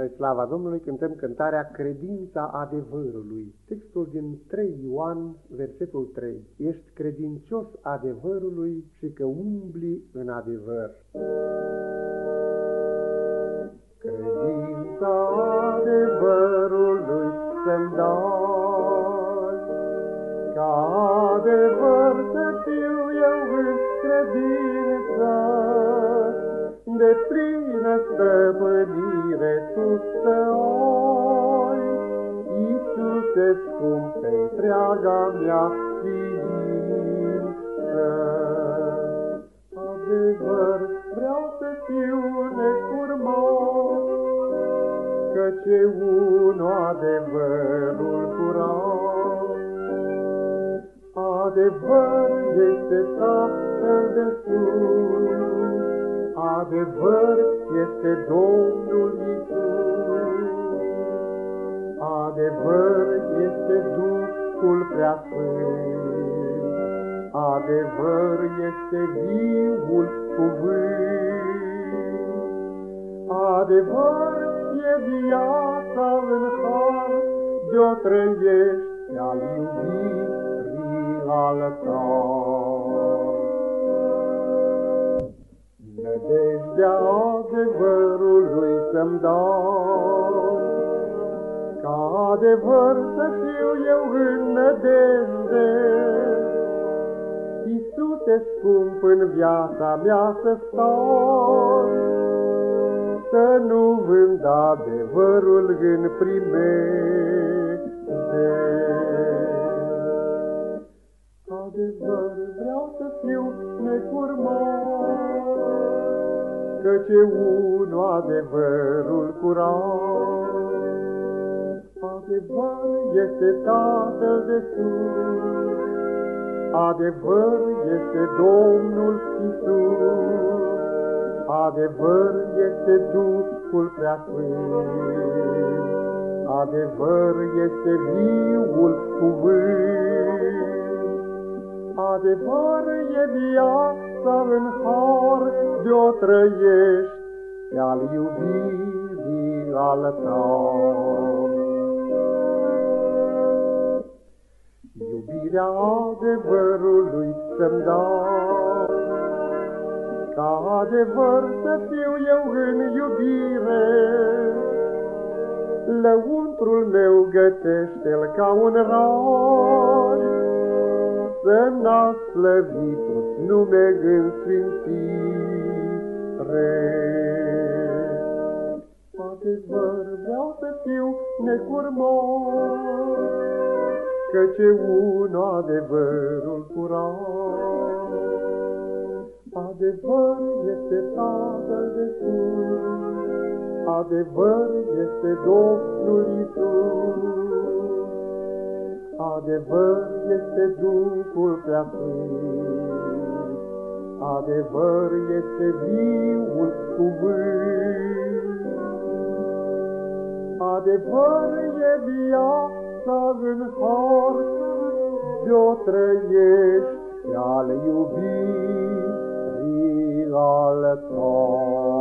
Spre slava Domnului cântăm cântarea Credința adevărului. Textul din 3 Ioan, versetul 3. Ești credincios adevărului și că umbli în adevăr. Credința adevărului să-mi dai, ca adevăr să fiu eu în credință, de plină stăpânire tu să ai. Iisuse scump pe întreaga mea ființă. Adevăr, vreau să fiu necurmat, Căci unu adevărul curat. Adevăr este Tatăl de sus, Adevăr este Domnul Isus. Adevăr este Duhul Preasfânt. Adevăr este viul cuvânt. Adevăr e viața în har, De-o trăiești al iubirii al nădejdea adevărului să-mi dau. Ca adevăr să fiu eu în nădejde, Iisuse scump în viața mea să stau, Să nu vând adevărul în primejde. Adevăr vreau să fiu necurmat, Căci unu adevărul curat. Adevăr este Tatăl de sus, Adevăr este Domnul Isus, Adevăr este Duhul Preasfânt, Adevăr este viul cuvânt. Adevăr e viața în har, de-o trăiești al iubirii al tău. Iubirea adevărului să-mi dau, ca adevăr să fiu eu în iubire, Lăuntrul meu gătește-l ca un rai, să n-a slăvit nume în sfințire. Adevăr vreau să fiu necurmat, Căci unu adevărul curat. Adevăr este Tatăl de sus, Adevăr este Domnul Isus. Adevăr este Duhul Preasfânt, Adevăr este viul cuvânt. Adevăr e viața în har, De-o trăiești al iubirii al tău.